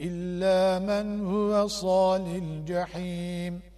إلا من هو صال الجحيم.